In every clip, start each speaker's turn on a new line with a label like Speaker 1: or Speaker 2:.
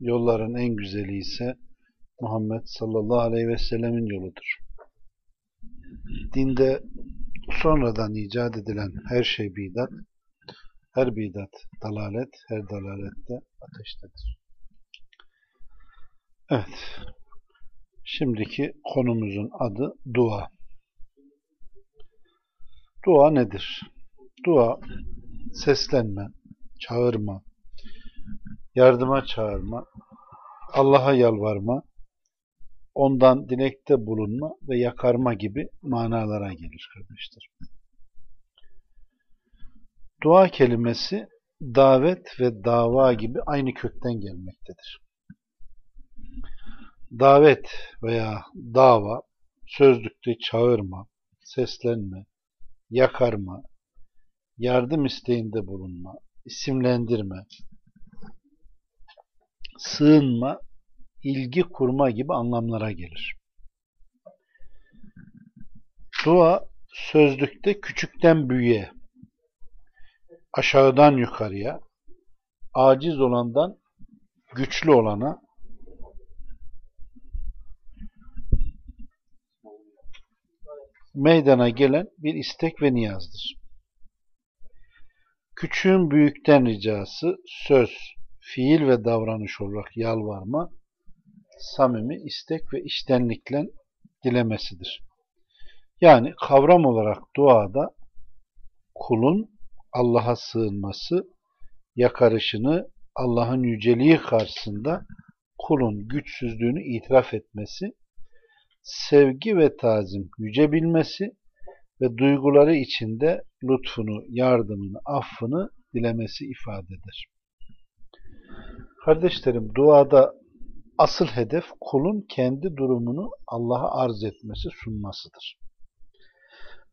Speaker 1: yolların en güzeli ise Muhammed sallallahu aleyhi ve sellemin yoludur. Dinde sonradan icat edilen her şey bidat, her bidat dalalet, her dalalette ateştedir. Evet, şimdiki konumuzun adı dua. Dua nedir? Dua, seslenme, çağırma, yardıma çağırma, Allah'a yalvarma, ondan dilekte bulunma ve yakarma gibi manalara gelir kardeşler. Dua kelimesi davet ve dava gibi aynı kökten gelmektedir. Davet veya dava sözlükte çağırma, seslenme, yakarma, yardım isteğinde bulunma, isimlendirme, sığınma, ilgi kurma gibi anlamlara gelir. Dua sözlükte küçükten büyüğe, aşağıdan yukarıya, aciz olandan güçlü olana, meydana gelen bir istek ve niyazdır. Küçüğün büyükten ricası söz, fiil ve davranış olarak yalvarma, samimi istek ve iştenlikle dilemesidir. Yani kavram olarak duada kulun Allah'a sığınması, yakarışını Allah'ın yüceliği karşısında kulun güçsüzlüğünü itiraf etmesi, sevgi ve tazim yüce bilmesi ve duyguları içinde lütfunu, yardımını, affını dilemesi ifade eder. Kardeşlerim duada asıl hedef kulun kendi durumunu Allah'a arz etmesi, sunmasıdır.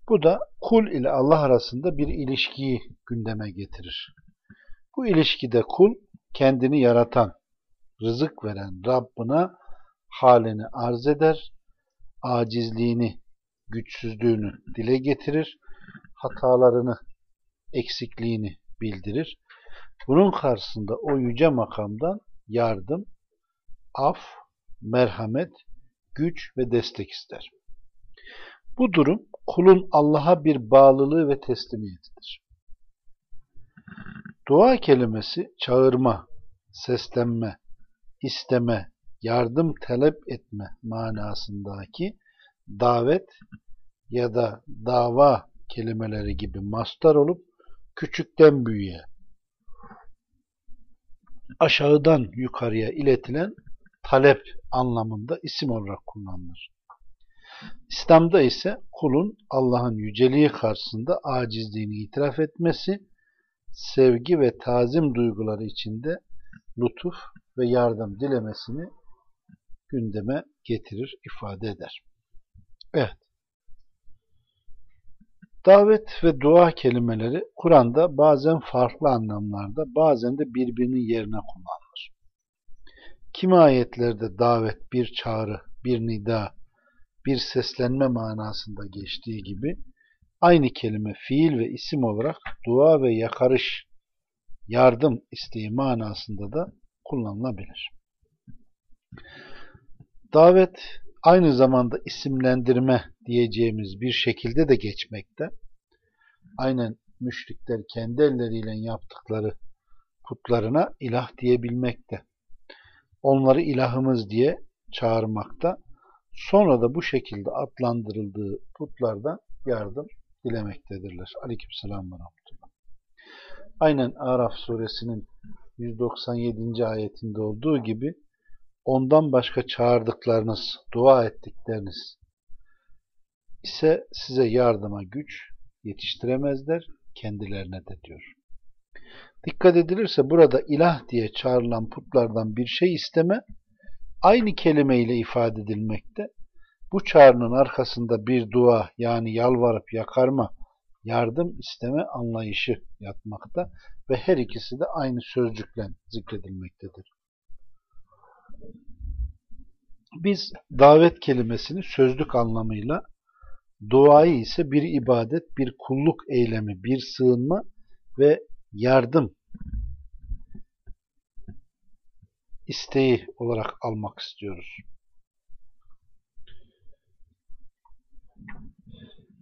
Speaker 1: Bu da kul ile Allah arasında bir ilişkiyi gündeme getirir. Bu ilişkide kul kendini yaratan, rızık veren Rabbına halini arz eder, acizliğini, güçsüzlüğünü dile getirir, hatalarını, eksikliğini bildirir. Bunun karşısında o yüce makamdan yardım, af, merhamet, güç ve destek ister. Bu durum kulun Allah'a bir bağlılığı ve teslimiyetidir. Dua kelimesi çağırma, seslenme, isteme, yardım talep etme manasındaki davet ya da dava kelimeleri gibi mastar olup küçükten büyüğe, aşağıdan yukarıya iletilen talep anlamında isim olarak kullanılır. İslam'da ise kulun Allah'ın yüceliği karşısında acizliğini itiraf etmesi, sevgi ve tazim duyguları içinde lütuf ve yardım dilemesini gündeme getirir, ifade eder. Evet. Davet ve dua kelimeleri Kur'an'da bazen farklı anlamlarda, bazen de birbirinin yerine kullanılır. Kimi ayetlerde davet bir çağrı, bir nida, bir seslenme manasında geçtiği gibi aynı kelime fiil ve isim olarak dua ve yakarış, yardım isteği manasında da kullanılabilir. Davet aynı zamanda isimlendirme diyeceğimiz bir şekilde de geçmekte. Aynen müşrikler kendi elleriyle yaptıkları putlarına ilah diyebilmekte. Onları ilahımız diye çağırmakta. Sonra da bu şekilde adlandırıldığı putlardan yardım dilemektedirler. Aleykümselam ve rahmetullah. Aynen Araf suresinin 197. ayetinde olduğu gibi ondan başka çağırdıklarınız, dua ettikleriniz ise size yardıma güç yetiştiremezler kendilerine de diyor. Dikkat edilirse burada ilah diye çağrılan putlardan bir şey isteme aynı kelimeyle ifade edilmekte. Bu çağrının arkasında bir dua yani yalvarıp yakarma, yardım isteme anlayışı yatmakta ve her ikisi de aynı sözcükle zikredilmektedir. Biz davet kelimesini sözlük anlamıyla, duayı ise bir ibadet, bir kulluk eylemi, bir sığınma ve yardım isteği olarak almak istiyoruz.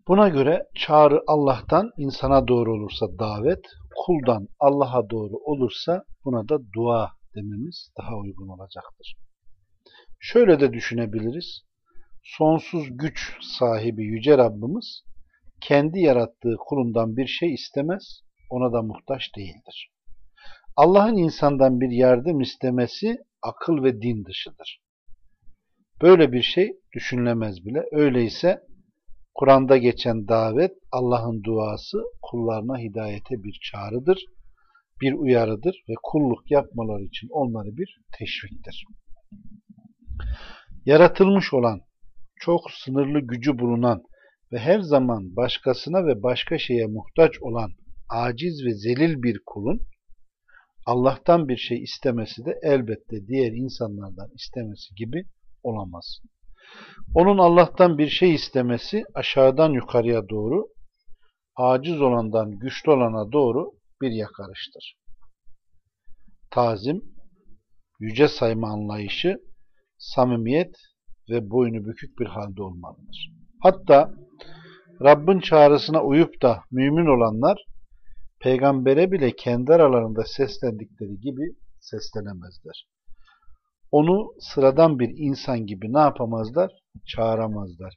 Speaker 1: Buna göre çağrı Allah'tan insana doğru olursa davet, kuldan Allah'a doğru olursa buna da dua dememiz daha uygun olacaktır. Şöyle de düşünebiliriz. Sonsuz güç sahibi Yüce Rabbimiz kendi yarattığı kulundan bir şey istemez, ona da muhtaç değildir. Allah'ın insandan bir yardım istemesi akıl ve din dışıdır. Böyle bir şey düşünülemez bile. Öyleyse Kur'an'da geçen davet Allah'ın duası kullarına hidayete bir çağrıdır, bir uyarıdır ve kulluk yapmaları için onları bir teşviktir. Yaratılmış olan, çok sınırlı gücü bulunan ve her zaman başkasına ve başka şeye muhtaç olan aciz ve zelil bir kulun Allah'tan bir şey istemesi de elbette diğer insanlardan istemesi gibi olamaz. Onun Allah'tan bir şey istemesi aşağıdan yukarıya doğru, aciz olandan güçlü olana doğru bir yakarıştır. Tazim, yüce sayma anlayışı, samimiyet ve boynu bükük bir halde olmalıdır. Hatta Rabbin çağrısına uyup da mümin olanlar peygambere bile kendi aralarında seslendikleri gibi seslenemezler. Onu sıradan bir insan gibi ne yapamazlar? Çağıramazlar.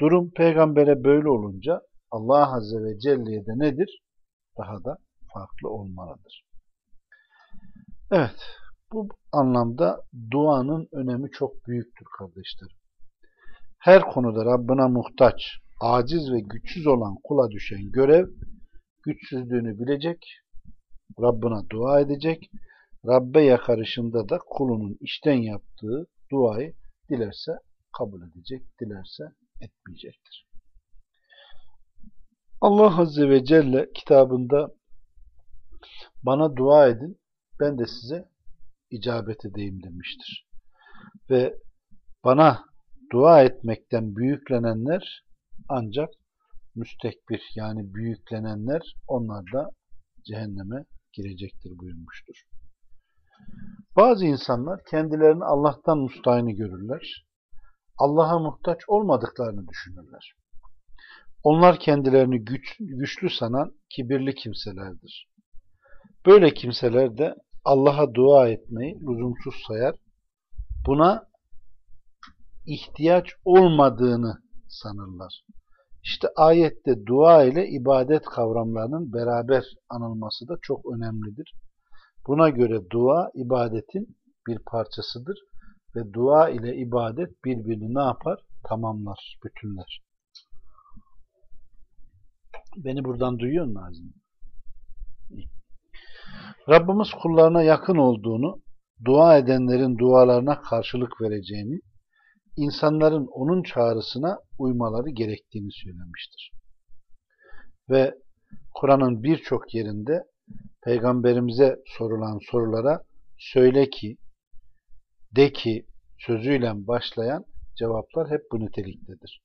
Speaker 1: Durum peygambere böyle olunca Allah Azze ve Celle'ye de nedir? Daha da farklı olmalıdır. Evet, bu anlamda duanın önemi çok büyüktür kardeşlerim. Her konuda Rabbına muhtaç, aciz ve güçsüz olan kula düşen görev, güçsüzlüğünü bilecek, Rabbına dua edecek, Rabbe yakarışında da kulunun işten yaptığı duayı dilerse kabul edecek, dilerse etmeyecektir. Allah Azze ve Celle kitabında bana dua edin, ben de size icabet edeyim demiştir. Ve bana dua etmekten büyüklenenler ancak müstekbir yani büyüklenenler onlar da cehenneme girecektir buyurmuştur. Bazı insanlar kendilerini Allah'tan mustahini görürler. Allah'a muhtaç olmadıklarını düşünürler. Onlar kendilerini güç, güçlü sanan kibirli kimselerdir. Böyle kimseler de Allah'a dua etmeyi lüzumsuz sayar. Buna ihtiyaç olmadığını sanırlar. İşte ayette dua ile ibadet kavramlarının beraber anılması da çok önemlidir. Buna göre dua ibadetin bir parçasıdır ve dua ile ibadet birbirini ne yapar? Tamamlar, bütünler. Beni buradan duyuyor musun Nazım? Rabbimiz kullarına yakın olduğunu, dua edenlerin dualarına karşılık vereceğini, insanların onun çağrısına uymaları gerektiğini söylemiştir. Ve Kur'an'ın birçok yerinde Peygamberimize sorulan sorulara söyle ki, de ki sözüyle başlayan cevaplar hep bu niteliktedir.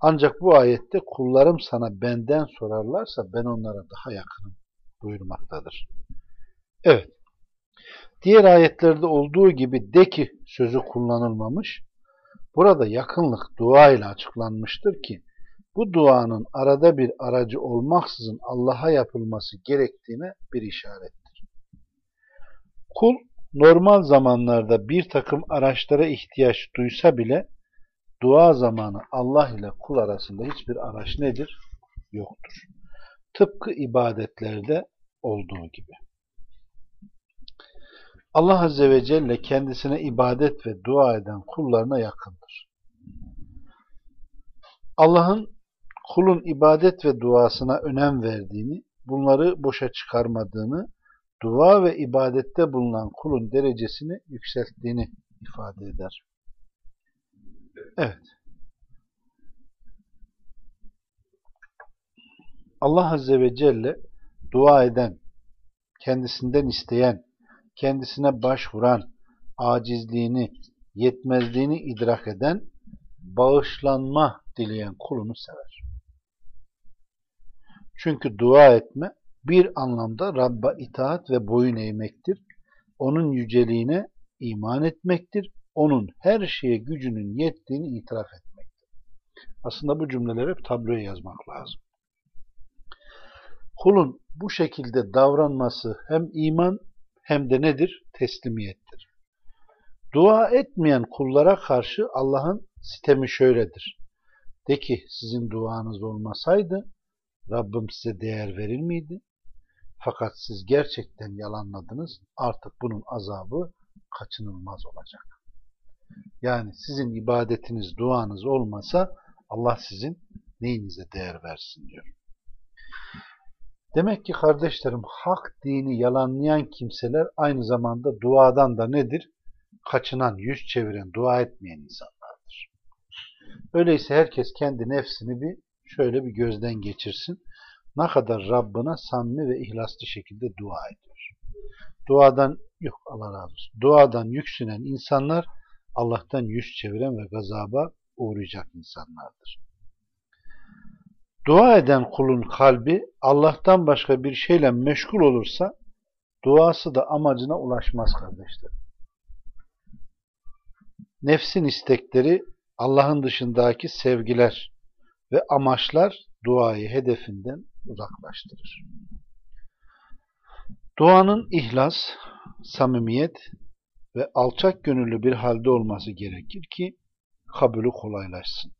Speaker 1: Ancak bu ayette kullarım sana benden sorarlarsa ben onlara daha yakınım buyurmaktadır. Evet. Diğer ayetlerde olduğu gibi de ki sözü kullanılmamış. Burada yakınlık dua ile açıklanmıştır ki bu duanın arada bir aracı olmaksızın Allah'a yapılması gerektiğine bir işarettir. Kul normal zamanlarda bir takım araçlara ihtiyaç duysa bile dua zamanı Allah ile kul arasında hiçbir araç nedir? Yoktur. Tıpkı ibadetlerde olduğu gibi. Allah Azze ve Celle kendisine ibadet ve dua eden kullarına yakındır. Allah'ın kulun ibadet ve duasına önem verdiğini, bunları boşa çıkarmadığını, dua ve ibadette bulunan kulun derecesini yükselttiğini ifade eder. Evet. Allah Azze ve Celle dua eden, kendisinden isteyen, kendisine başvuran, acizliğini, yetmezliğini idrak eden, bağışlanma dileyen kulunu sever. Çünkü dua etme bir anlamda Rabb'a itaat ve boyun eğmektir. Onun yüceliğine iman etmektir. Onun her şeye gücünün yettiğini itiraf etmektir. Aslında bu cümleleri hep tabloya yazmak lazım. Kulun bu şekilde davranması hem iman hem de nedir? Teslimiyettir. Dua etmeyen kullara karşı Allah'ın sitemi şöyledir. De ki sizin duanız olmasaydı Rabbim size değer verir miydi? Fakat siz gerçekten yalanladınız. Artık bunun azabı kaçınılmaz olacak. Yani sizin ibadetiniz, duanız olmasa Allah sizin neyinize değer versin diyor. Demek ki kardeşlerim hak dini yalanlayan kimseler aynı zamanda duadan da nedir? Kaçınan, yüz çeviren, dua etmeyen insanlardır. Öyleyse herkes kendi nefsini bir şöyle bir gözden geçirsin. Ne kadar Rabbına samimi ve ihlaslı şekilde dua ediyor. Duadan, yok Allah razı olsun. Duadan yüksünen insanlar Allah'tan yüz çeviren ve gazaba uğrayacak insanlardır. Dua eden kulun kalbi Allah'tan başka bir şeyle meşgul olursa duası da amacına ulaşmaz kardeşler. Nefsin istekleri Allah'ın dışındaki sevgiler ve amaçlar duayı hedefinden uzaklaştırır. Duanın ihlas, samimiyet ve alçak gönüllü bir halde olması gerekir ki kabulü kolaylaşsın.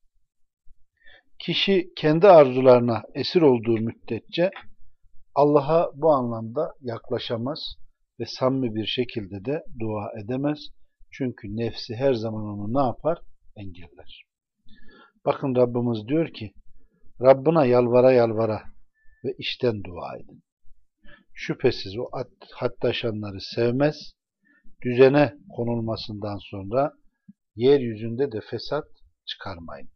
Speaker 1: Kişi kendi arzularına esir olduğu müddetçe Allah'a bu anlamda yaklaşamaz ve samimi bir şekilde de dua edemez. Çünkü nefsi her zaman onu ne yapar? Engeller. Bakın Rabbimiz diyor ki Rabbına yalvara yalvara ve işten dua edin. Şüphesiz o hattaşanları sevmez, düzene konulmasından sonra yeryüzünde de fesat çıkarmayın.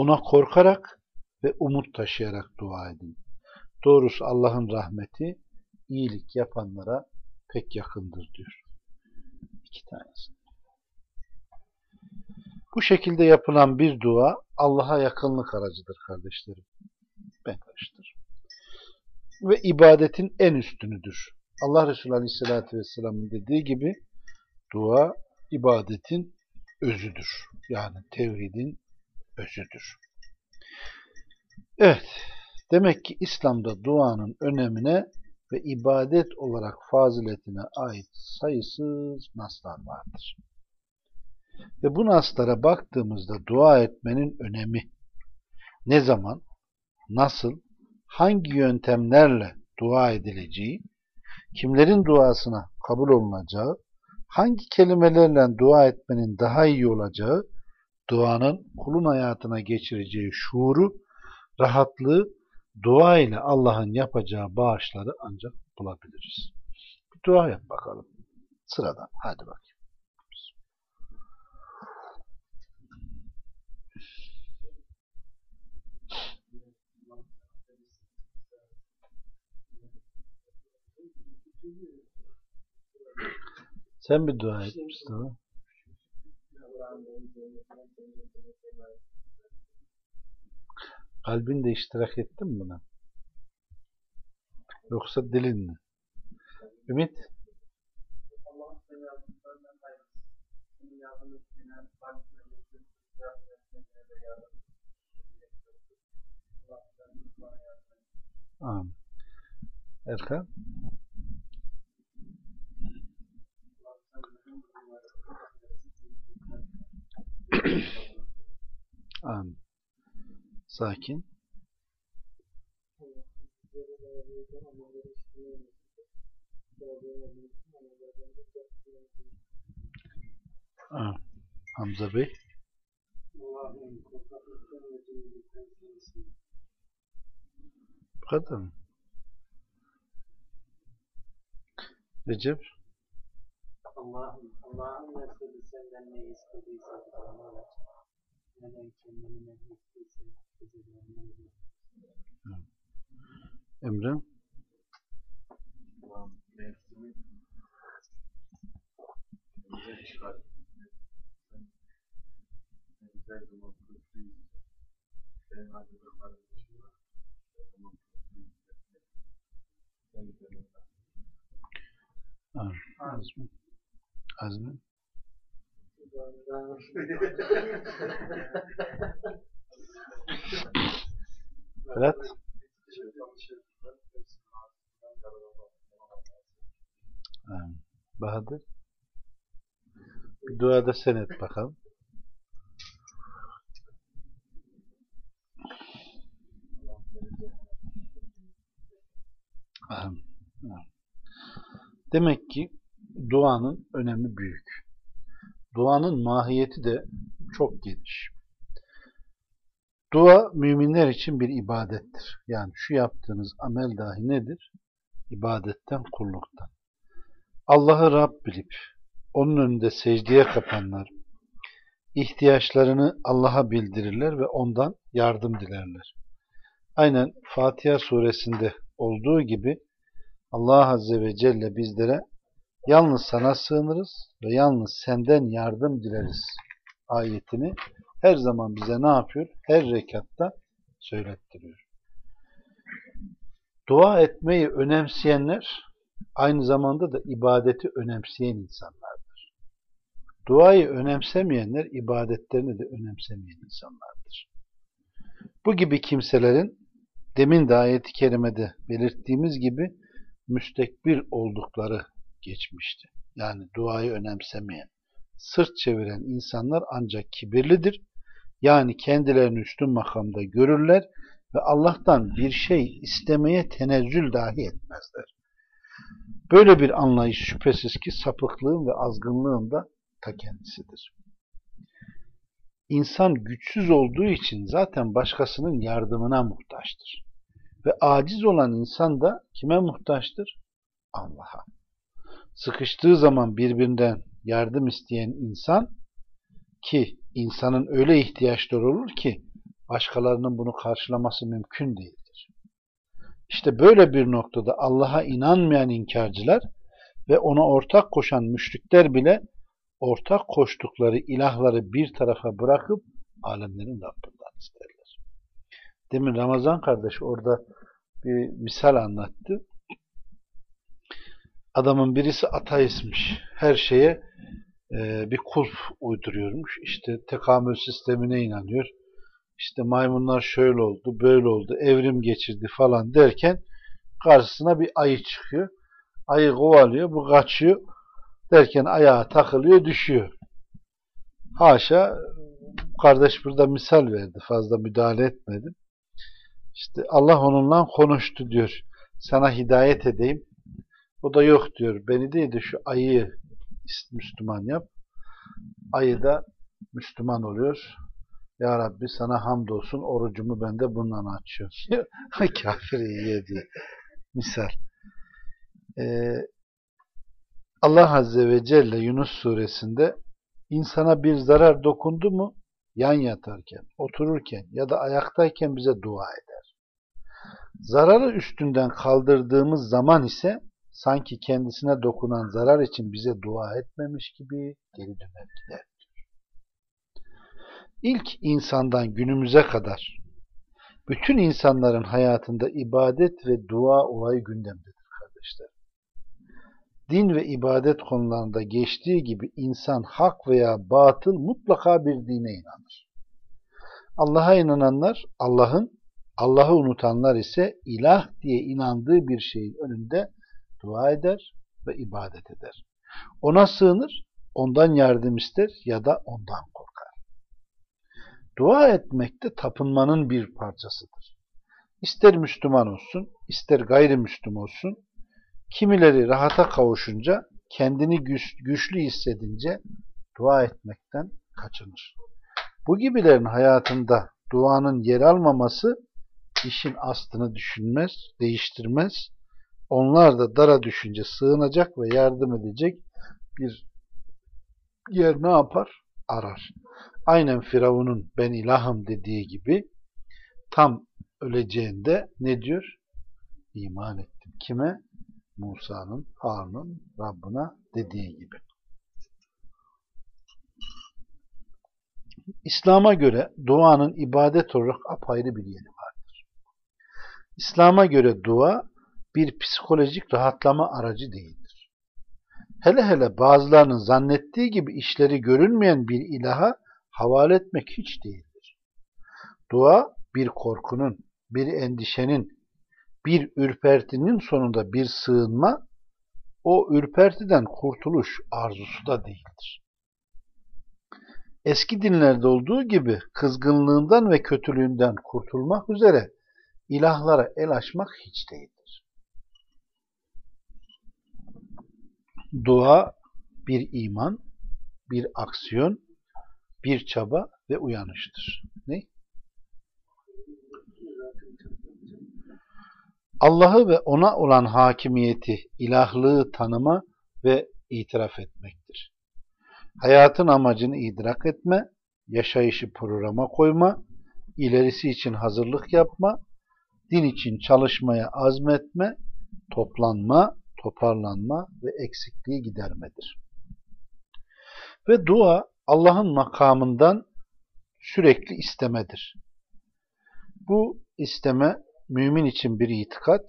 Speaker 1: Ona korkarak ve umut taşıyarak dua edin. Doğrusu Allah'ın rahmeti iyilik yapanlara pek yakındır diyor. İki tanesi. Bu şekilde yapılan bir dua Allah'a yakınlık aracıdır kardeşlerim. Ben karıştır. Ve ibadetin en üstünüdür. Allah Resulü Aleyhisselatü Vesselam'ın dediği gibi dua ibadetin özüdür. Yani tevhidin özüdür. Evet, demek ki İslam'da duanın önemine ve ibadet olarak faziletine ait sayısız naslar vardır. Ve bu naslara baktığımızda dua etmenin önemi ne zaman, nasıl, hangi yöntemlerle dua edileceği, kimlerin duasına kabul olunacağı, hangi kelimelerle dua etmenin daha iyi olacağı, duanın kulun hayatına geçireceği şuuru, rahatlığı, dua ile Allah'ın yapacağı bağışları ancak bulabiliriz. Bir dua yap bakalım. Sıradan. Hadi bakayım. Sen bir dua et Mustafa. Kalbin de iştirak ettin mi buna? Yoksa dilin mi? Ümit? Amin. Erkan? Amin. Sakin. Amin. Hamza Bey. Bu kadar mı? Recep?
Speaker 2: Allah'ım, Allah'ın Resulü senden ne istediyse bana ver. Neden kendini ne istediyse bize vermeyi
Speaker 1: Emre?
Speaker 3: Allah'ım nefsimi güzel çıkar. Ne güzel zaman kurtuyuz. Senin acılıkların dışında ne zaman kurtuyuz. Ne güzel zaman.
Speaker 1: Azmi? Fırat? Bahadır? Bir dua da sen et bakalım. Demek ki duanın önemi büyük. Duanın mahiyeti de çok geniş. Dua müminler için bir ibadettir. Yani şu yaptığınız amel dahi nedir? İbadetten, kulluktan. Allah'ı Rab bilip onun önünde secdeye kapanlar, ihtiyaçlarını Allah'a bildirirler ve ondan yardım dilerler. Aynen Fatiha suresinde olduğu gibi Allah Azze ve Celle bizlere yalnız sana sığınırız ve yalnız senden yardım dileriz ayetini her zaman bize ne yapıyor? Her rekatta söylettiriyor. Dua etmeyi önemseyenler aynı zamanda da ibadeti önemseyen insanlardır. Duayı önemsemeyenler ibadetlerini de önemsemeyen insanlardır. Bu gibi kimselerin demin de ayeti kerimede belirttiğimiz gibi müstekbir oldukları geçmişti. Yani duayı önemsemeyen, sırt çeviren insanlar ancak kibirlidir. Yani kendilerini üstün makamda görürler ve Allah'tan bir şey istemeye tenezzül dahi etmezler. Böyle bir anlayış şüphesiz ki sapıklığın ve azgınlığın da ta kendisidir. İnsan güçsüz olduğu için zaten başkasının yardımına muhtaçtır. Ve aciz olan insan da kime muhtaçtır? Allah'a. Sıkıştığı zaman birbirinden yardım isteyen insan ki insanın öyle ihtiyaçları olur ki başkalarının bunu karşılaması mümkün değildir. İşte böyle bir noktada Allah'a inanmayan inkarcılar ve ona ortak koşan müşrikler bile ortak koştukları ilahları bir tarafa bırakıp alemlerin Rabbinden isterler. Demin Ramazan kardeş orada bir misal anlattı. Adamın birisi ateistmiş. Her şeye e, bir kulp uyduruyormuş. İşte tekamül sistemine inanıyor. İşte maymunlar şöyle oldu, böyle oldu, evrim geçirdi falan derken karşısına bir ayı çıkıyor. Ayı kovalıyor, bu kaçıyor. Derken ayağa takılıyor, düşüyor. Haşa kardeş burada misal verdi. Fazla müdahale etmedim. İşte Allah onunla konuştu diyor. Sana hidayet edeyim. O da yok diyor. Beni değil de şu ayıyı Müslüman yap. Ayı da Müslüman oluyor. Ya Rabbi sana hamdolsun orucumu ben de bundan açıyorum. Kafir iyi diye. Misal. Ee, Allah Azze ve Celle Yunus suresinde insana bir zarar dokundu mu yan yatarken, otururken ya da ayaktayken bize dua eder. Zararı üstünden kaldırdığımız zaman ise sanki kendisine dokunan zarar için bize dua etmemiş gibi geri döner gider. İlk insandan günümüze kadar bütün insanların hayatında ibadet ve dua olayı gündemdedir kardeşler. Din ve ibadet konularında geçtiği gibi insan hak veya batıl mutlaka bir dine inanır. Allah'a inananlar Allah'ın, Allah'ı unutanlar ise ilah diye inandığı bir şeyin önünde dua eder ve ibadet eder. Ona sığınır, ondan yardım ister ya da ondan korkar. Dua etmek de tapınmanın bir parçasıdır. İster Müslüman olsun, ister gayrimüslim olsun, kimileri rahata kavuşunca, kendini güç, güçlü hissedince dua etmekten kaçınır. Bu gibilerin hayatında duanın yer almaması işin aslını düşünmez, değiştirmez onlar da dara düşünce sığınacak ve yardım edecek bir yer ne yapar? Arar. Aynen Firavun'un ben ilahım dediği gibi tam öleceğinde ne diyor? İman ettim. Kime? Musa'nın, Harun'un Rabbına dediği gibi. İslam'a göre duanın ibadet olarak apayrı bir yeri vardır. İslam'a göre dua bir psikolojik rahatlama aracı değildir. Hele hele bazılarının zannettiği gibi işleri görünmeyen bir ilaha havale etmek hiç değildir. Dua bir korkunun, bir endişenin, bir ürpertinin sonunda bir sığınma, o ürpertiden kurtuluş arzusu da değildir. Eski dinlerde olduğu gibi kızgınlığından ve kötülüğünden kurtulmak üzere ilahlara el açmak hiç değildir. Dua bir iman, bir aksiyon, bir çaba ve uyanıştır. Ne? Allah'ı ve ona olan hakimiyeti, ilahlığı tanıma ve itiraf etmektir. Hayatın amacını idrak etme, yaşayışı programa koyma, ilerisi için hazırlık yapma, din için çalışmaya azmetme, toplanma, toparlanma ve eksikliği gidermedir. Ve dua Allah'ın makamından sürekli istemedir. Bu isteme mümin için bir itikat,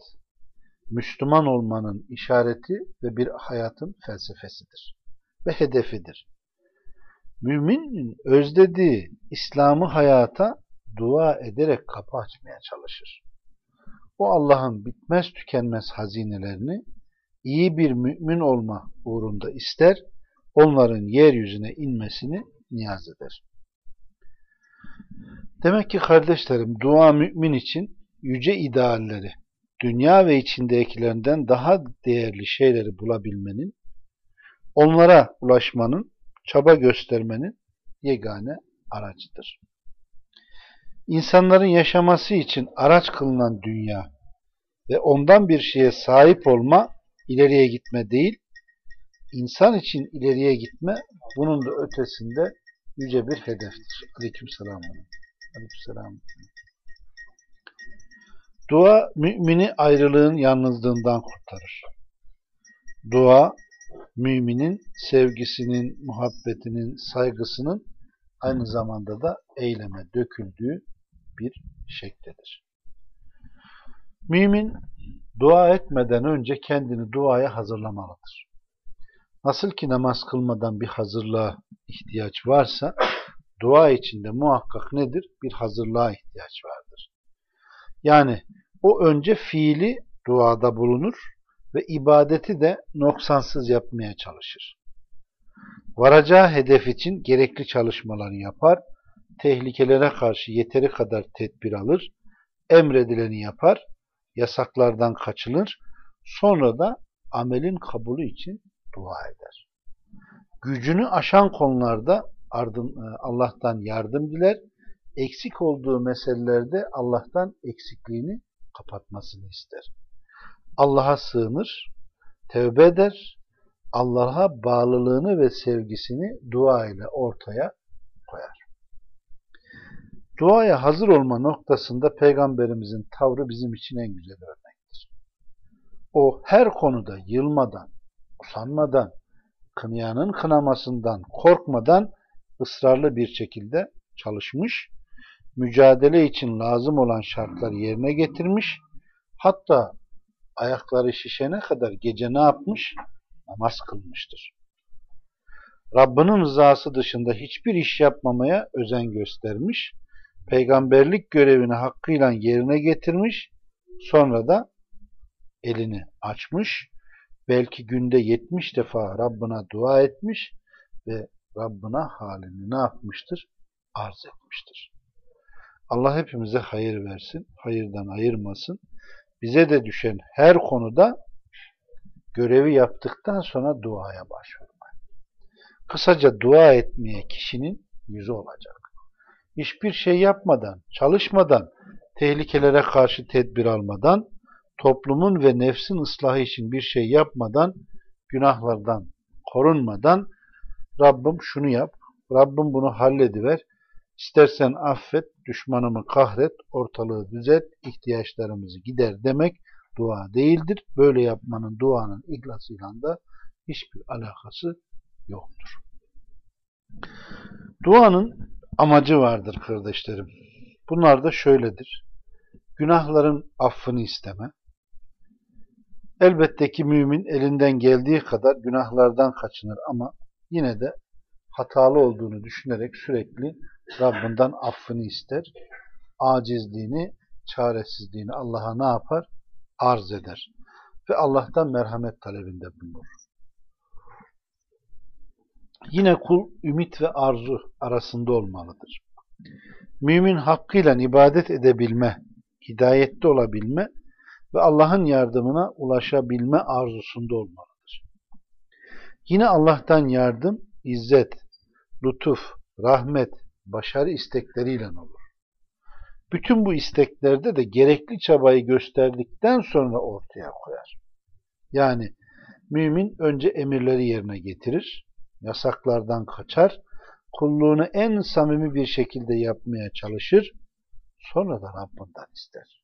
Speaker 1: Müslüman olmanın işareti ve bir hayatın felsefesidir ve hedefidir. Müminin özlediği İslam'ı hayata dua ederek kapı açmaya çalışır. O Allah'ın bitmez tükenmez hazinelerini iyi bir mümin olma uğrunda ister, onların yeryüzüne inmesini niyaz eder. Demek ki kardeşlerim dua mümin için yüce idealleri, dünya ve içindekilerinden daha değerli şeyleri bulabilmenin, onlara ulaşmanın, çaba göstermenin yegane aracıdır. İnsanların yaşaması için araç kılınan dünya ve ondan bir şeye sahip olma ileriye gitme değil, insan için ileriye gitme bunun da ötesinde yüce bir hedeftir. Aleyküm selam. Aleyküm selam. Dua mümini ayrılığın yalnızlığından kurtarır. Dua müminin sevgisinin, muhabbetinin, saygısının aynı zamanda da eyleme döküldüğü bir şeklidir. Mümin dua etmeden önce kendini duaya hazırlamalıdır. Nasıl ki namaz kılmadan bir hazırlığa ihtiyaç varsa, dua içinde muhakkak nedir? Bir hazırlığa ihtiyaç vardır. Yani o önce fiili duada bulunur ve ibadeti de noksansız yapmaya çalışır. Varacağı hedef için gerekli çalışmaları yapar, tehlikelere karşı yeteri kadar tedbir alır, emredileni yapar, yasaklardan kaçılır, sonra da amelin kabulü için dua eder. Gücünü aşan konularda Allah'tan yardım diler, eksik olduğu meselelerde Allah'tan eksikliğini kapatmasını ister. Allah'a sığınır, tevbe eder, Allah'a bağlılığını ve sevgisini dua ile ortaya koyar. Duaya hazır olma noktasında Peygamberimizin tavrı bizim için en güzel örnektir. O her konuda yılmadan, usanmadan, kınayanın kınamasından korkmadan ısrarlı bir şekilde çalışmış, mücadele için lazım olan şartları yerine getirmiş, hatta ayakları şişene kadar gece ne yapmış? Namaz kılmıştır. Rabbinin rızası dışında hiçbir iş yapmamaya özen göstermiş, peygamberlik görevini hakkıyla yerine getirmiş, sonra da elini açmış, belki günde 70 defa Rabbına dua etmiş ve Rabbına halini ne yapmıştır? Arz etmiştir. Allah hepimize hayır versin, hayırdan ayırmasın. Bize de düşen her konuda görevi yaptıktan sonra duaya başvurmak. Kısaca dua etmeye kişinin yüzü olacak. Hiçbir şey yapmadan, çalışmadan, tehlikelere karşı tedbir almadan, toplumun ve nefsin ıslahı için bir şey yapmadan, günahlardan korunmadan Rabbim şunu yap, Rabbim bunu hallediver, istersen affet, düşmanımı kahret, ortalığı düzelt, ihtiyaçlarımızı gider demek dua değildir. Böyle yapmanın duanın ihlasıyla da hiçbir alakası yoktur. Duanın amacı vardır kardeşlerim. Bunlar da şöyledir. Günahların affını isteme. Elbette ki mümin elinden geldiği kadar günahlardan kaçınır ama yine de hatalı olduğunu düşünerek sürekli Rabbinden affını ister. Acizliğini, çaresizliğini Allah'a ne yapar? Arz eder. Ve Allah'tan merhamet talebinde bulunur. Yine kul ümit ve arzu arasında olmalıdır. Mümin hakkıyla ibadet edebilme, hidayette olabilme ve Allah'ın yardımına ulaşabilme arzusunda olmalıdır. Yine Allah'tan yardım, izzet, lütuf, rahmet, başarı istekleriyle olur. Bütün bu isteklerde de gerekli çabayı gösterdikten sonra ortaya koyar. Yani mümin önce emirleri yerine getirir, yasaklardan kaçar, kulluğunu en samimi bir şekilde yapmaya çalışır, sonra da Rabbinden ister.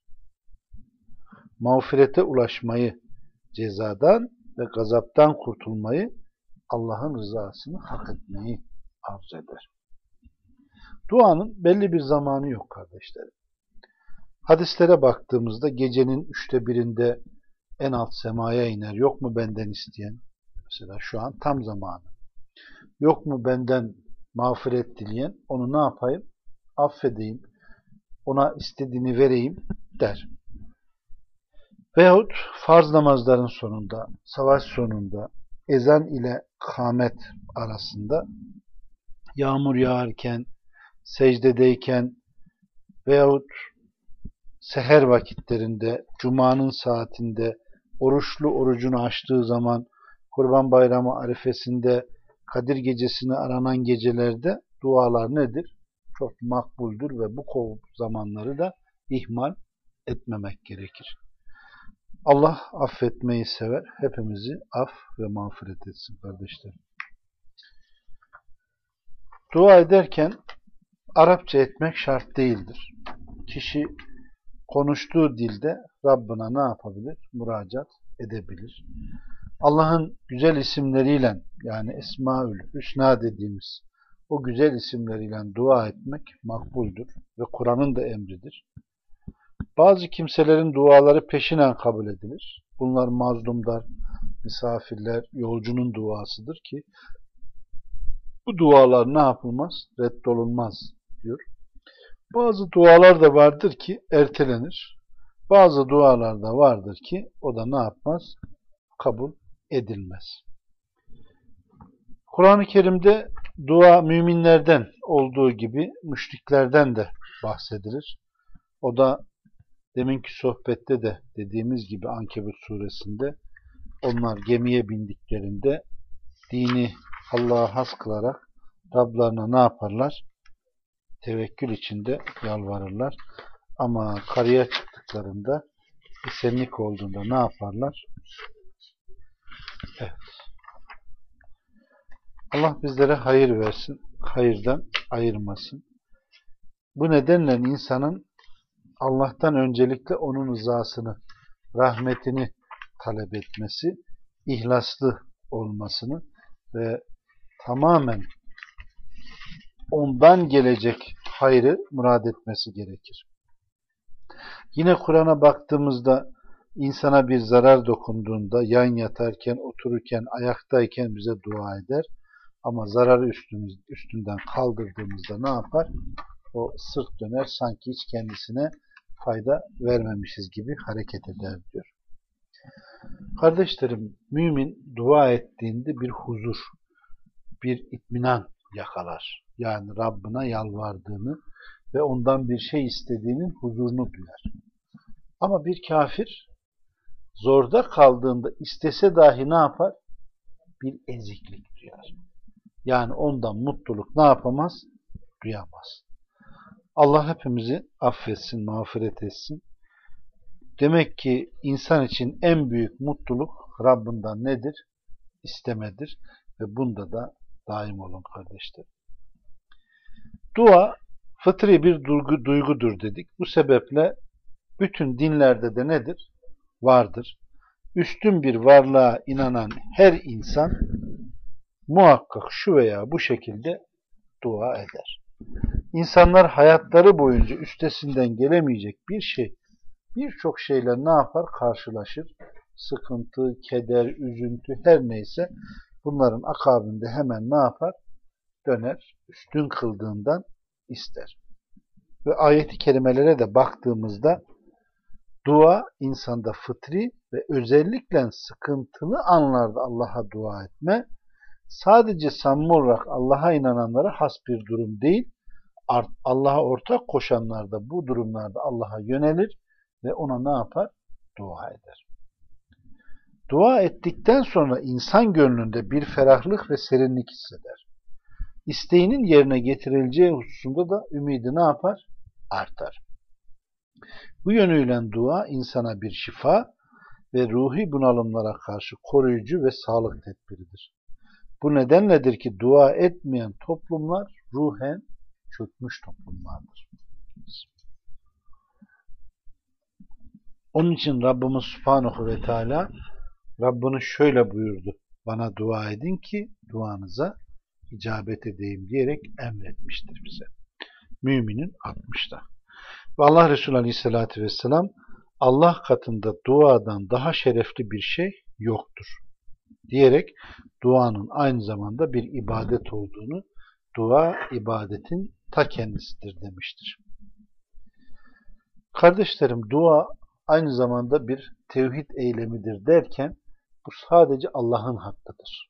Speaker 1: Mağfirete ulaşmayı, cezadan ve gazaptan kurtulmayı, Allah'ın rızasını hak etmeyi arz eder. Duanın belli bir zamanı yok kardeşlerim. Hadislere baktığımızda gecenin üçte birinde en alt semaya iner. Yok mu benden isteyen? Mesela şu an tam zamanı. Yok mu benden mağfiret dileyen? Onu ne yapayım? Affedeyim. Ona istediğini vereyim der. Veyahut farz namazların sonunda, savaş sonunda, ezan ile kâmet arasında yağmur yağarken, secdedeyken veyahut seher vakitlerinde, cumanın saatinde, oruçlu orucunu açtığı zaman, kurban bayramı arifesinde, Kadir gecesini aranan gecelerde dualar nedir? Çok makbuldür ve bu zamanları da ihmal etmemek gerekir. Allah affetmeyi sever. Hepimizi af ve mağfiret etsin kardeşlerim. Dua ederken Arapça etmek şart değildir. Kişi konuştuğu dilde Rabbına ne yapabilir? Müracaat edebilir. Allah'ın güzel isimleriyle yani Esmaül Hüsna dediğimiz o güzel isimleriyle dua etmek makbuldür ve Kur'an'ın da emridir. Bazı kimselerin duaları peşinen kabul edilir. Bunlar mazlumlar, misafirler, yolcunun duasıdır ki bu dualar ne yapılmaz? Reddolunmaz diyor. Bazı dualar da vardır ki ertelenir. Bazı dualar da vardır ki o da ne yapmaz? Kabul edilmez. Kur'an-ı Kerim'de dua müminlerden olduğu gibi müşriklerden de bahsedilir. O da deminki sohbette de dediğimiz gibi Ankebut suresinde onlar gemiye bindiklerinde dini Allah'a has kılarak Rablarına ne yaparlar? Tevekkül içinde yalvarırlar. Ama karaya çıktıklarında esenlik olduğunda ne yaparlar? Evet. Allah bizlere hayır versin, hayırdan ayırmasın. Bu nedenle insanın Allah'tan öncelikle onun rızasını, rahmetini talep etmesi, ihlaslı olmasını ve tamamen ondan gelecek hayrı murad etmesi gerekir. Yine Kur'an'a baktığımızda insana bir zarar dokunduğunda yan yatarken, otururken, ayaktayken bize dua eder. Ama zararı üstümüz, üstünden kaldırdığımızda ne yapar? O sırt döner sanki hiç kendisine fayda vermemişiz gibi hareket eder diyor. Kardeşlerim, mümin dua ettiğinde bir huzur, bir itminan yakalar. Yani Rabbına yalvardığını ve ondan bir şey istediğinin huzurunu duyar. Ama bir kafir zorda kaldığında istese dahi ne yapar? Bir eziklik duyar. Yani ondan mutluluk ne yapamaz? Duyamaz. Allah hepimizi affetsin, mağfiret etsin. Demek ki insan için en büyük mutluluk Rabbinden nedir? İstemedir. Ve bunda da daim olun kardeşler. Dua fıtri bir duygu, duygudur dedik. Bu sebeple bütün dinlerde de nedir? Vardır. Üstün bir varlığa inanan her insan muhakkak şu veya bu şekilde dua eder. İnsanlar hayatları boyunca üstesinden gelemeyecek bir şey, birçok şeyler ne yapar? Karşılaşır. Sıkıntı, keder, üzüntü her neyse bunların akabinde hemen ne yapar? Döner, üstün kıldığından ister. Ve ayeti kerimelere de baktığımızda dua insanda fıtri ve özellikle sıkıntılı anlarda Allah'a dua etme sadece samimi olarak Allah'a inananlara has bir durum değil, Allah'a ortak koşanlar da bu durumlarda Allah'a yönelir ve ona ne yapar? Dua eder. Dua ettikten sonra insan gönlünde bir ferahlık ve serinlik hisseder. İsteğinin yerine getirileceği hususunda da ümidi ne yapar? Artar. Bu yönüyle dua insana bir şifa ve ruhi bunalımlara karşı koruyucu ve sağlık tedbiridir. Bu nedenledir ki dua etmeyen toplumlar ruhen çökmüş toplumlardır. Onun için Rabbimiz Subhanahu ve Teala Rabbiniz şöyle buyurdu. Bana dua edin ki duanıza icabet edeyim diyerek emretmiştir bize. Müminin 60'da. Ve Allah Resulü Aleyhisselatü Vesselam Allah katında duadan daha şerefli bir şey yoktur. Diyerek duanın aynı zamanda bir ibadet olduğunu, dua ibadetin ta kendisidir demiştir. Kardeşlerim dua aynı zamanda bir tevhid eylemidir derken bu sadece Allah'ın hakkıdır.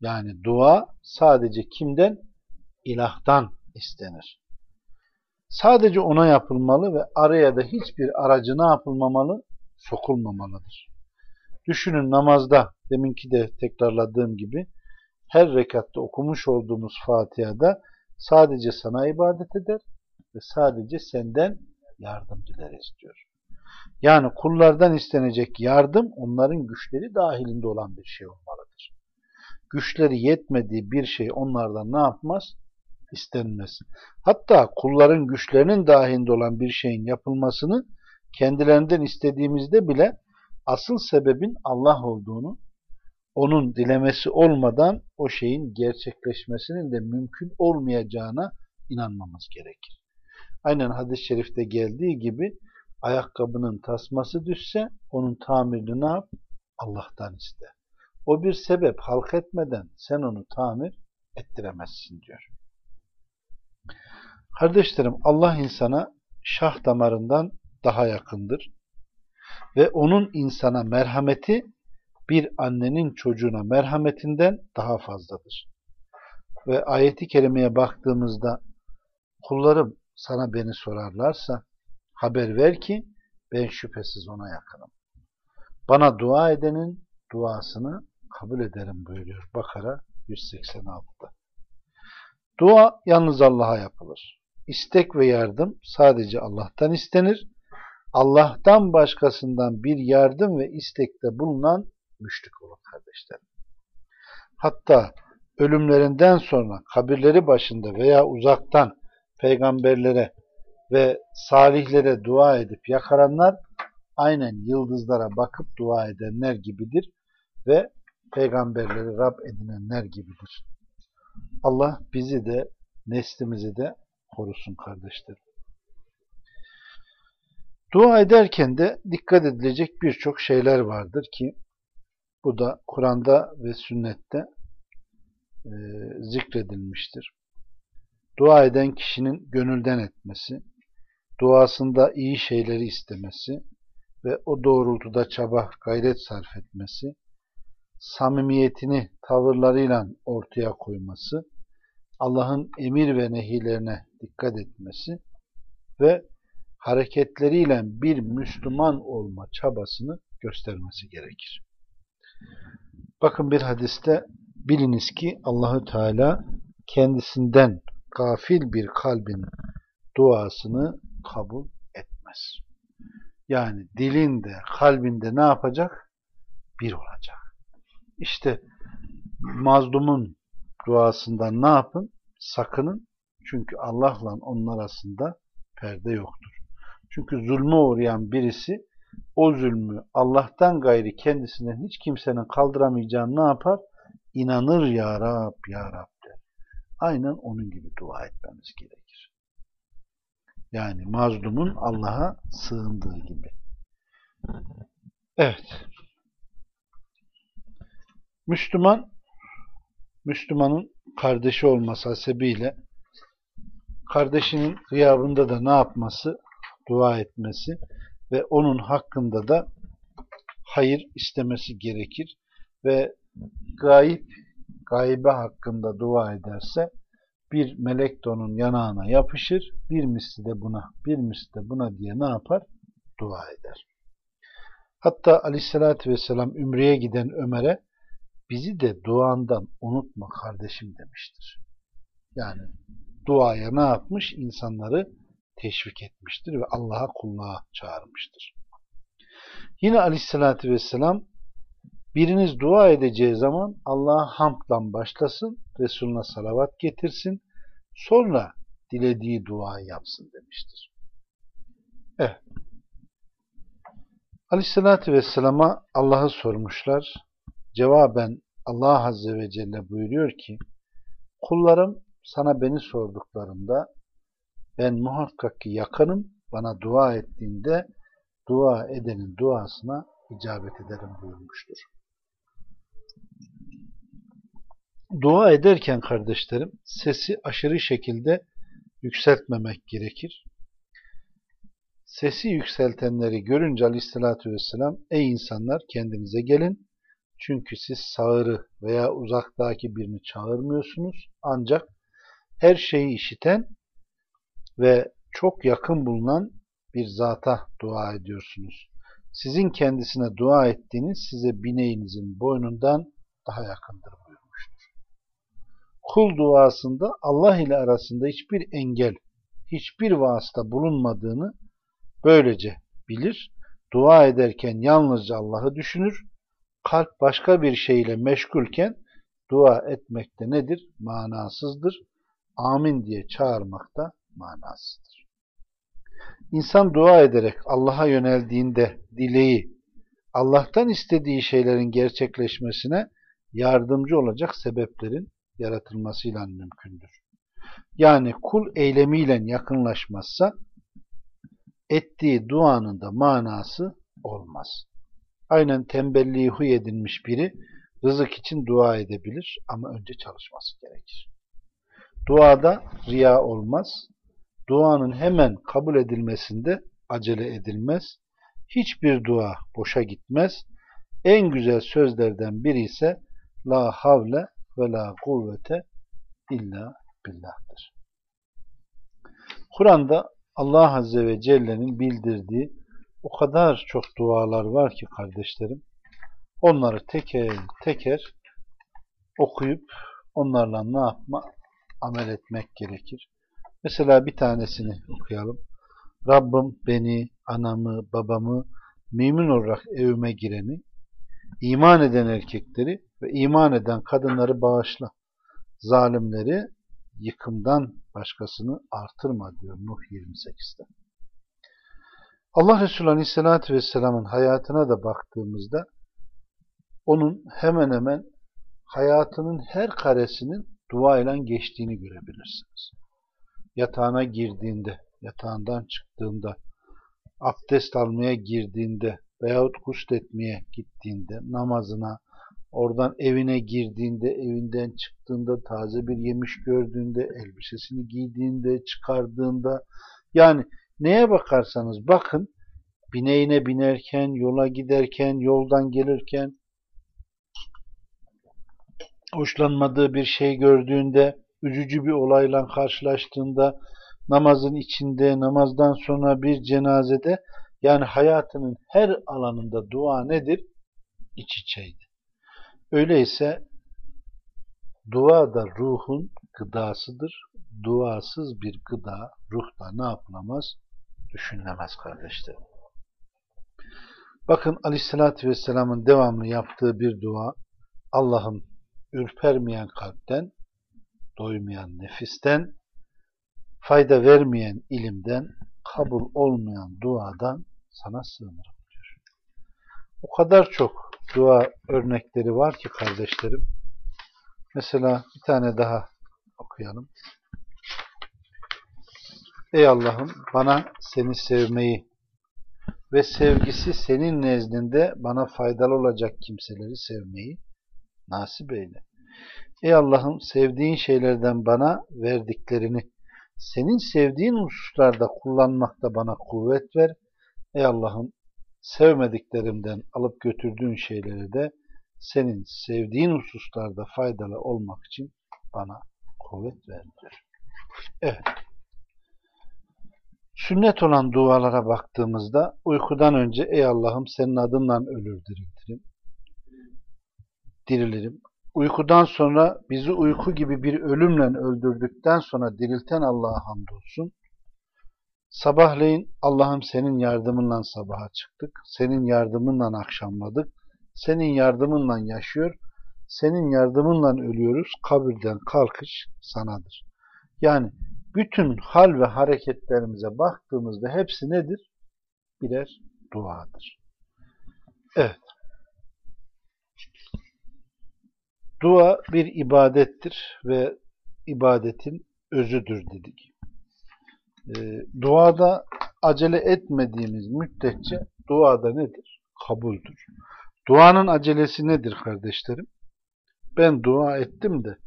Speaker 1: Yani dua sadece kimden? İlahtan istenir. Sadece ona yapılmalı ve araya da hiçbir aracı ne yapılmamalı? Sokulmamalıdır. Düşünün namazda, deminki de tekrarladığım gibi, her rekatta okumuş olduğumuz Fatiha'da sadece sana ibadet eder ve sadece senden yardım dileriz diyor. Yani kullardan istenecek yardım onların güçleri dahilinde olan bir şey olmalıdır. Güçleri yetmediği bir şey onlardan ne yapmaz? İstenmez. Hatta kulların güçlerinin dahilinde olan bir şeyin yapılmasını kendilerinden istediğimizde bile asıl sebebin Allah olduğunu, onun dilemesi olmadan o şeyin gerçekleşmesinin de mümkün olmayacağına inanmamız gerekir. Aynen hadis-i şerifte geldiği gibi ayakkabının tasması düşse onun tamirini ne yap? Allah'tan iste. O bir sebep halk etmeden sen onu tamir ettiremezsin diyor. Kardeşlerim Allah insana şah damarından daha yakındır. Ve onun insana merhameti bir annenin çocuğuna merhametinden daha fazladır. Ve ayeti kerimeye baktığımızda kullarım sana beni sorarlarsa haber ver ki ben şüphesiz ona yakınım. Bana dua edenin duasını kabul ederim buyuruyor Bakara 186'da. Dua yalnız Allah'a yapılır. İstek ve yardım sadece Allah'tan istenir. Allah'tan başkasından bir yardım ve istekte bulunan müşrik olur kardeşlerim. Hatta ölümlerinden sonra kabirleri başında veya uzaktan peygamberlere ve salihlere dua edip yakaranlar aynen yıldızlara bakıp dua edenler gibidir ve peygamberleri Rab edinenler gibidir. Allah bizi de neslimizi de korusun kardeşlerim. Dua ederken de dikkat edilecek birçok şeyler vardır ki bu da Kur'an'da ve sünnette e, zikredilmiştir. Dua eden kişinin gönülden etmesi, duasında iyi şeyleri istemesi ve o doğrultuda çaba, gayret sarf etmesi, samimiyetini tavırlarıyla ortaya koyması, Allah'ın emir ve nehilerine dikkat etmesi ve hareketleriyle bir Müslüman olma çabasını göstermesi gerekir. Bakın bir hadiste biliniz ki Allahü Teala kendisinden gafil bir kalbin duasını kabul etmez. Yani dilinde, kalbinde ne yapacak? Bir olacak. İşte mazlumun duasından ne yapın? Sakının. Çünkü Allah'la onun arasında perde yoktur. Çünkü zulme uğrayan birisi o zulmü Allah'tan gayri kendisinden hiç kimsenin kaldıramayacağını ne yapar? İnanır ya Rab, ya Rab der. Aynen onun gibi dua etmemiz gerekir. Yani mazlumun Allah'a sığındığı gibi. Evet. Müslüman, Müslümanın kardeşi olması hasebiyle kardeşinin gıyabında da ne yapması? Dua etmesi ve onun hakkında da hayır istemesi gerekir ve gayip gaybe hakkında dua ederse bir melek de onun yanağına yapışır, bir misli de buna, bir misli de buna diye ne yapar? Dua eder. Hatta aleyhissalatü vesselam Ümre'ye giden Ömer'e bizi de duandan unutma kardeşim demiştir. Yani duaya ne yapmış? İnsanları teşvik etmiştir ve Allah'a kulluğa çağırmıştır. Yine aleyhissalatü vesselam biriniz dua edeceği zaman Allah'a hamdlan başlasın, Resulüne salavat getirsin, sonra dilediği duayı yapsın demiştir. Evet. Aleyhissalatü vesselama Allah'ı sormuşlar. Cevaben Allah Azze ve Celle buyuruyor ki, kullarım sana beni sorduklarında ben muhakkak ki yakınım, bana dua ettiğinde dua edenin duasına icabet ederim buyurmuştur. Dua ederken kardeşlerim sesi aşırı şekilde yükseltmemek gerekir. Sesi yükseltenleri görünce aleyhissalatü vesselam ey insanlar kendinize gelin çünkü siz sağırı veya uzaktaki birini çağırmıyorsunuz ancak her şeyi işiten ve çok yakın bulunan bir zata dua ediyorsunuz. Sizin kendisine dua ettiğiniz size bineğinizin boynundan daha yakındır buyurmuştur. Kul duasında Allah ile arasında hiçbir engel, hiçbir vasıta bulunmadığını böylece bilir. Dua ederken yalnızca Allah'ı düşünür. Kalp başka bir şeyle meşgulken dua etmekte nedir? Manasızdır. Amin diye çağırmakta manasıdır. İnsan dua ederek Allah'a yöneldiğinde dileği, Allah'tan istediği şeylerin gerçekleşmesine yardımcı olacak sebeplerin yaratılmasıyla mümkündür. Yani kul eylemiyle yakınlaşmazsa ettiği duanın da manası olmaz. Aynen tembelliği huy edinmiş biri rızık için dua edebilir ama önce çalışması gerekir. Duada riya olmaz, duanın hemen kabul edilmesinde acele edilmez. Hiçbir dua boşa gitmez. En güzel sözlerden biri ise La havle ve la kuvvete illa billah'tır. Kur'an'da Allah Azze ve Celle'nin bildirdiği o kadar çok dualar var ki kardeşlerim. Onları teker teker okuyup onlarla ne yapma? Amel etmek gerekir. Mesela bir tanesini okuyalım. Rabbim beni, anamı, babamı mümin olarak evime gireni, iman eden erkekleri ve iman eden kadınları bağışla. Zalimleri yıkımdan başkasını artırma diyor Nuh 28'de. Allah Resulü Aleyhisselatü Vesselam'ın hayatına da baktığımızda onun hemen hemen hayatının her karesinin dua ile geçtiğini görebilirsiniz. Yatağına girdiğinde, yatağından çıktığında, abdest almaya girdiğinde veyahut etmeye gittiğinde, namazına, oradan evine girdiğinde, evinden çıktığında, taze bir yemiş gördüğünde, elbisesini giydiğinde, çıkardığında, yani neye bakarsanız bakın, bineğine binerken, yola giderken, yoldan gelirken, hoşlanmadığı bir şey gördüğünde, üzücü bir olayla karşılaştığında, namazın içinde, namazdan sonra bir cenazede, yani hayatının her alanında dua nedir? İç içeydi. Öyleyse dua da ruhun gıdasıdır. Duasız bir gıda ruhta ne yapılamaz? Düşünülemez kardeşlerim. Bakın Aleyhisselatü Vesselam'ın devamlı yaptığı bir dua Allah'ım ürpermeyen kalpten, doymayan nefisten, fayda vermeyen ilimden, kabul olmayan duadan sana sığınırım diyor. O kadar çok dua örnekleri var ki kardeşlerim. Mesela bir tane daha okuyalım. Ey Allah'ım bana seni sevmeyi ve sevgisi senin nezdinde bana faydalı olacak kimseleri sevmeyi nasip eyle. Ey Allah'ım sevdiğin şeylerden bana verdiklerini senin sevdiğin hususlarda kullanmakta bana kuvvet ver. Ey Allah'ım sevmediklerimden alıp götürdüğün şeyleri de senin sevdiğin hususlarda faydalı olmak için bana kuvvet ver. Evet. Sünnet olan dualara baktığımızda uykudan önce ey Allah'ım senin adınla ölür diriltirim. Dirilirim. Uykudan sonra bizi uyku gibi bir ölümle öldürdükten sonra dirilten Allah'a hamdolsun. Sabahleyin Allah'ım senin yardımınla sabaha çıktık. Senin yardımınla akşamladık. Senin yardımınla yaşıyor. Senin yardımınla ölüyoruz. Kabirden kalkış sanadır. Yani bütün hal ve hareketlerimize baktığımızda hepsi nedir? Birer duadır. Evet. Dua bir ibadettir ve ibadetin özüdür dedik. E, duada acele etmediğimiz müddetçe duada nedir? Kabuldür. Duanın acelesi nedir kardeşlerim? Ben dua ettim de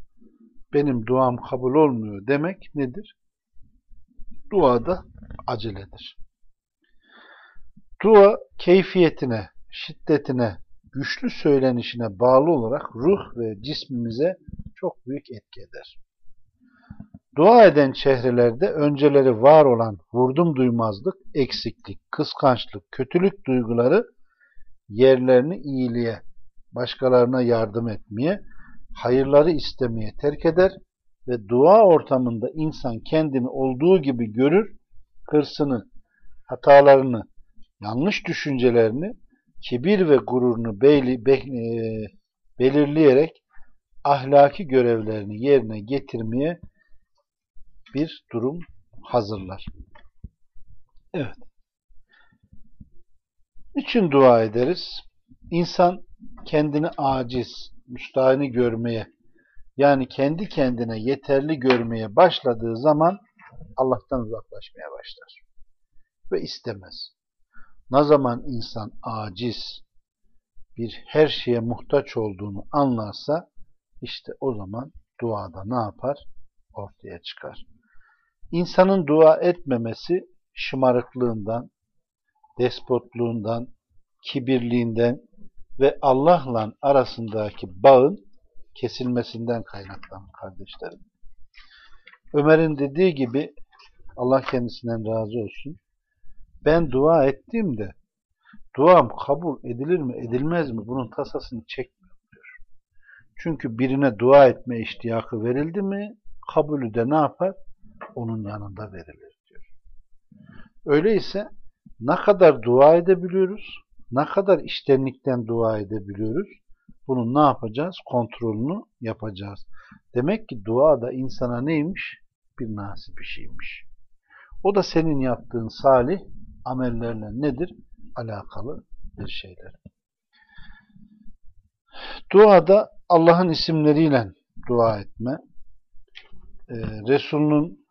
Speaker 1: benim duam kabul olmuyor demek nedir? Duada aceledir. Dua keyfiyetine, şiddetine, güçlü söylenişine bağlı olarak ruh ve cismimize çok büyük etki eder. Dua eden çehrelerde önceleri var olan vurdum duymazlık, eksiklik, kıskançlık, kötülük duyguları yerlerini iyiliğe, başkalarına yardım etmeye, hayırları istemeye terk eder ve dua ortamında insan kendini olduğu gibi görür, hırsını, hatalarını, yanlış düşüncelerini, kibir ve gururunu beyli, be, e, belirleyerek ahlaki görevlerini yerine getirmeye bir durum hazırlar. Evet. Niçin dua ederiz? İnsan kendini aciz, müstahini görmeye, yani kendi kendine yeterli görmeye başladığı zaman Allah'tan uzaklaşmaya başlar. Ve istemez. Ne zaman insan aciz, bir her şeye muhtaç olduğunu anlarsa, işte o zaman duada ne yapar? Ortaya çıkar. İnsanın dua etmemesi şımarıklığından, despotluğundan, kibirliğinden ve Allah'la arasındaki bağın kesilmesinden kaynaklanır kardeşlerim. Ömer'in dediği gibi Allah kendisinden razı olsun. Ben dua ettiğimde duam kabul edilir mi edilmez mi bunun tasasını çekmiyorum diyor. Çünkü birine dua etme iştiyakı verildi mi kabulü de ne yapar? Onun yanında verilir diyor. Öyleyse ne kadar dua edebiliyoruz, ne kadar iştenlikten dua edebiliyoruz, bunun ne yapacağız? Kontrolünü yapacağız. Demek ki dua da insana neymiş? Bir nasip bir şeymiş. O da senin yaptığın salih amellerle nedir? Alakalı bir şeyler. Duada Allah'ın isimleriyle dua etme, e, Resul'ün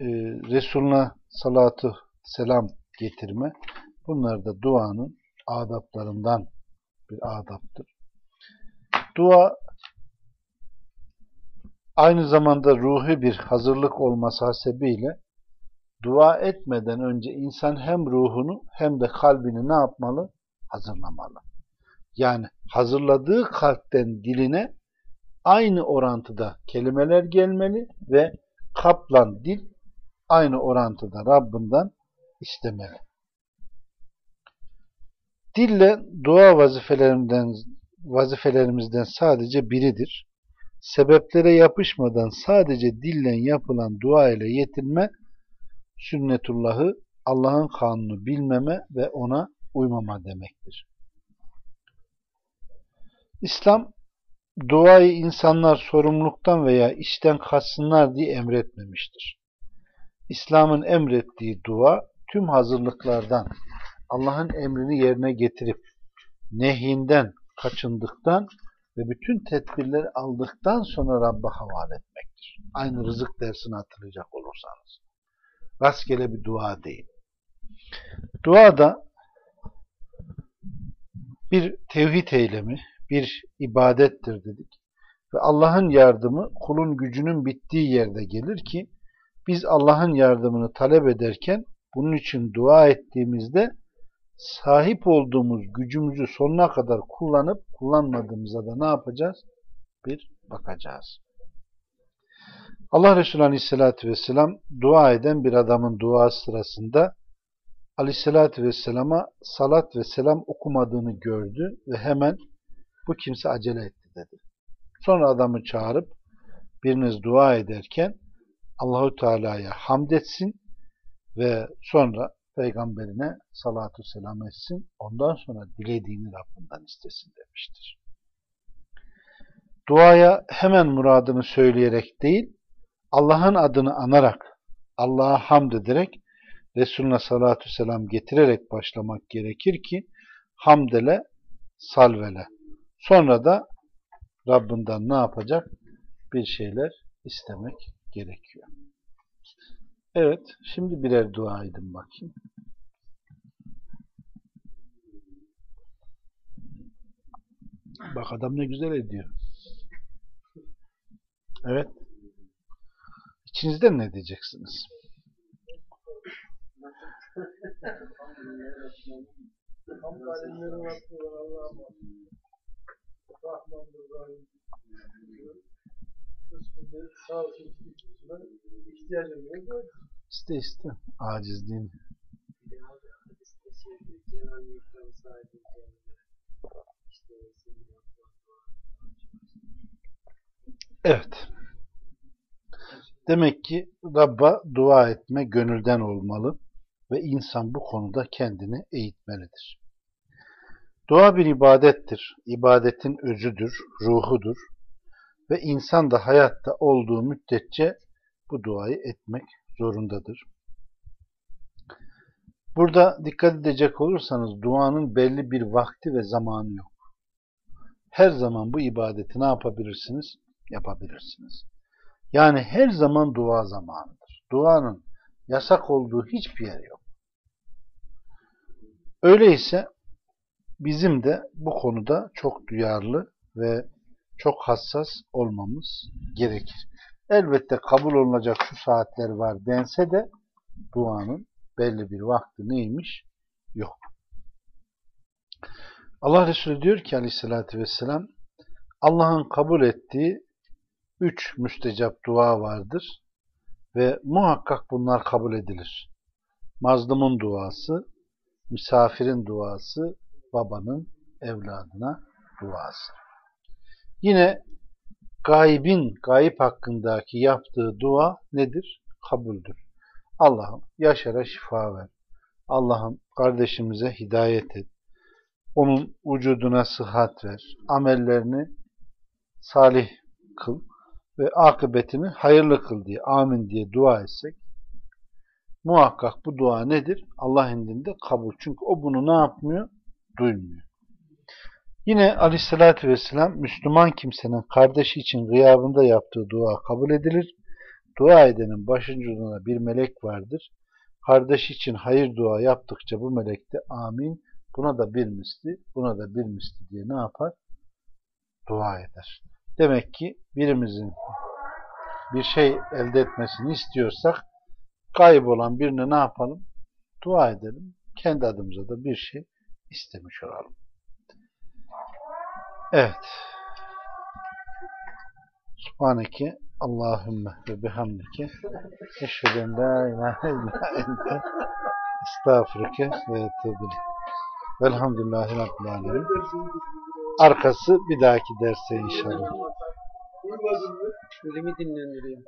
Speaker 1: e, Resul'una salatı selam getirme, bunlar da duanın adaplarından bir adaptır. Dua aynı zamanda ruhi bir hazırlık olması hasebiyle dua etmeden önce insan hem ruhunu hem de kalbini ne yapmalı? Hazırlamalı. Yani hazırladığı kalpten diline aynı orantıda kelimeler gelmeli ve kaplan dil aynı orantıda Rabbinden istemeli. Dille dua vazifelerinden vazifelerimizden sadece biridir. Sebeplere yapışmadan sadece dillen yapılan dua ile yetinme sünnetullahı Allah'ın kanunu bilmeme ve ona uymama demektir. İslam duayı insanlar sorumluluktan veya işten kaçsınlar diye emretmemiştir. İslam'ın emrettiği dua tüm hazırlıklardan Allah'ın emrini yerine getirip nehyinden kaçındıktan ve bütün tedbirleri aldıktan sonra Rabb'a havale etmektir. Aynı rızık dersini hatırlayacak olursanız. Rastgele bir dua değil. Dua da bir tevhid eylemi, bir ibadettir dedik. Ve Allah'ın yardımı kulun gücünün bittiği yerde gelir ki biz Allah'ın yardımını talep ederken bunun için dua ettiğimizde sahip olduğumuz gücümüzü sonuna kadar kullanıp kullanmadığımıza da ne yapacağız? Bir bakacağız. Allah Resulü Aleyhisselatü Vesselam dua eden bir adamın duası sırasında Aleyhisselatü Vesselam'a salat ve selam okumadığını gördü ve hemen bu kimse acele etti dedi. Sonra adamı çağırıp biriniz dua ederken Allahu Teala'ya hamd etsin ve sonra peygamberine salatu selam etsin. Ondan sonra dilediğini Rabbinden istesin demiştir. Duaya hemen muradını söyleyerek değil, Allah'ın adını anarak, Allah'a hamd ederek, Resulüne salatu selam getirerek başlamak gerekir ki hamdele, salvele. Sonra da Rabbinden ne yapacak? Bir şeyler istemek gerekiyor. Evet, şimdi birer dua edin bakayım. Bak adam ne güzel ediyor. Evet. İçinizden ne diyeceksiniz?
Speaker 2: ihtiyacım yok. İşte senin yaptığın
Speaker 1: Evet. Demek ki Rabb'a dua etme gönülden olmalı ve insan bu konuda kendini eğitmelidir. Dua bir ibadettir. İbadetin özüdür, ruhudur ve insan da hayatta olduğu müddetçe bu duayı etmek zorundadır. Burada dikkat edecek olursanız duanın belli bir vakti ve zamanı yok. Her zaman bu ibadeti ne yapabilirsiniz? Yapabilirsiniz. Yani her zaman dua zamanıdır. Duanın yasak olduğu hiçbir yer yok. Öyleyse bizim de bu konuda çok duyarlı ve çok hassas olmamız gerekir. Elbette kabul olunacak şu saatler var dense de duanın belli bir vakti neymiş? Yok. Allah Resulü diyor ki aleyhissalatü vesselam Allah'ın kabul ettiği üç müstecap dua vardır ve muhakkak bunlar kabul edilir. Mazlumun duası, misafirin duası, babanın evladına duası. Yine gaybin, gayip hakkındaki yaptığı dua nedir? Kabuldür. Allah'ım Yaşar'a şifa ver. Allah'ım kardeşimize hidayet et. Onun vücuduna sıhhat ver. Amellerini salih kıl ve akıbetini hayırlı kıl diye amin diye dua etsek muhakkak bu dua nedir? Allah indinde kabul. Çünkü o bunu ne yapmıyor? Duymuyor. Yine aleyhissalatü vesselam Müslüman kimsenin kardeşi için gıyabında yaptığı dua kabul edilir. Dua edenin başucunda bir melek vardır. Kardeşi için hayır dua yaptıkça bu melek de amin buna da bir misli, buna da bir misli diye ne yapar? Dua eder. Demek ki birimizin bir şey elde etmesini istiyorsak kaybolan birine ne yapalım? Dua edelim. Kendi adımıza da bir şey istemiş olalım. Evet. Subhaneke Allahümme ve bihamdike eşheden la ilahe illa ente estağfurike ve etubile. Velhamdülillahi Rabbil Alemin. Arkası bir dahaki derse inşallah.
Speaker 2: Ölümü dinlendiriyor.